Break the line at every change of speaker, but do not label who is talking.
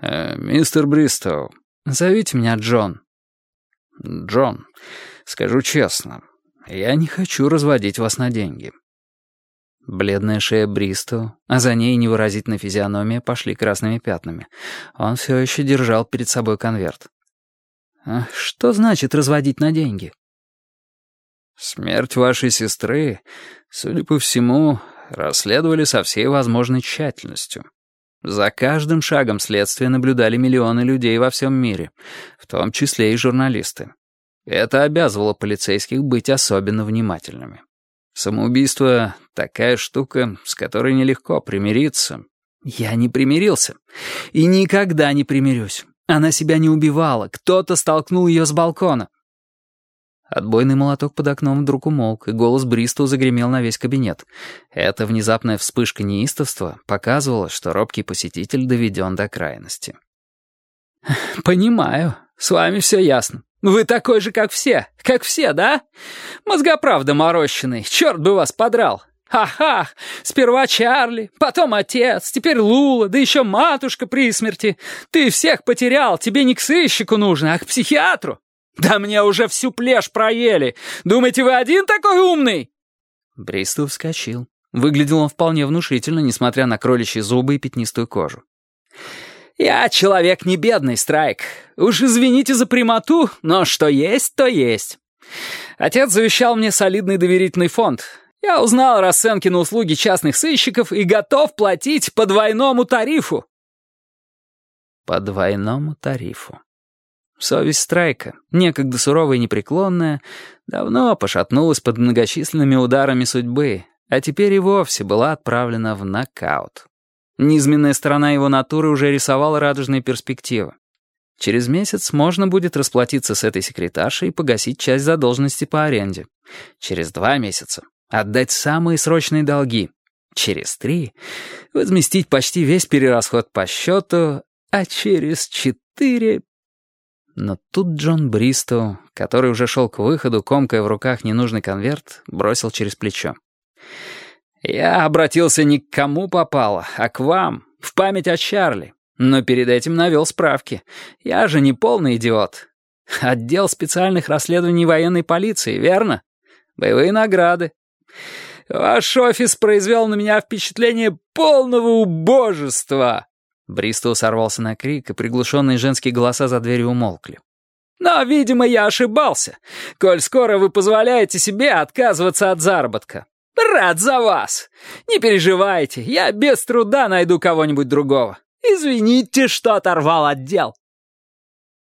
Э, «Мистер Бристоу,
зовите меня Джон».
«Джон, скажу честно, я не хочу разводить вас на деньги».
Бледная шея Бристоу, а за ней невыразительная физиономия пошли красными пятнами. Он все еще держал перед собой конверт. «А «Что значит разводить на деньги?»
«Смерть вашей сестры, судя по всему, расследовали со всей возможной тщательностью. За каждым шагом следствия наблюдали миллионы людей во всем мире, в том числе и журналисты. Это обязывало полицейских быть особенно внимательными. Самоубийство — такая штука, с которой нелегко примириться.
Я не примирился. И никогда не примирюсь. Она себя не убивала, кто-то столкнул ее с балкона. Отбойный молоток под окном вдруг умолк, и голос Бристоу загремел на весь кабинет. Эта внезапная вспышка неистовства показывала, что робкий посетитель доведен до крайности. «Понимаю, с вами все ясно. Вы такой же, как все, как все, да? Мозгоправда морощенный, черт бы вас подрал. Ха-ха, сперва Чарли, потом отец, теперь Лула, да еще матушка при смерти. Ты всех потерял, тебе не к сыщику нужно, а к психиатру. «Да мне уже всю плешь проели! Думаете, вы один такой умный?» Бристол вскочил. Выглядел он вполне внушительно, несмотря на кроличьи зубы и пятнистую кожу.
«Я человек не бедный, Страйк. Уж извините за прямоту, но что есть, то есть. Отец завещал мне солидный доверительный фонд. Я узнал расценки на услуги частных сыщиков и готов платить по двойному тарифу».
«По двойному тарифу». Совесть Страйка, некогда суровая и непреклонная, давно пошатнулась под многочисленными ударами судьбы, а теперь и вовсе была отправлена в нокаут. Низменная сторона его натуры уже рисовала радужные перспективы. Через месяц можно будет расплатиться с этой секретаршей и погасить часть задолженности по аренде. Через два месяца отдать самые срочные долги. Через три возместить почти весь перерасход по счету, а через четыре но тут Джон Бристоу, который уже шел к выходу, комкая в руках ненужный конверт, бросил через плечо. «Я обратился не к кому попало, а к вам, в память о Чарли. Но перед этим навел справки. Я же не полный идиот. Отдел специальных расследований военной полиции, верно? Боевые награды. Ваш офис произвел на меня впечатление полного убожества». Бристоу сорвался на крик, и приглушенные женские голоса за дверью умолкли.
«Но, видимо, я ошибался, коль скоро вы позволяете себе отказываться от заработка. Рад за вас! Не переживайте, я без труда найду кого-нибудь другого. Извините, что оторвал отдел».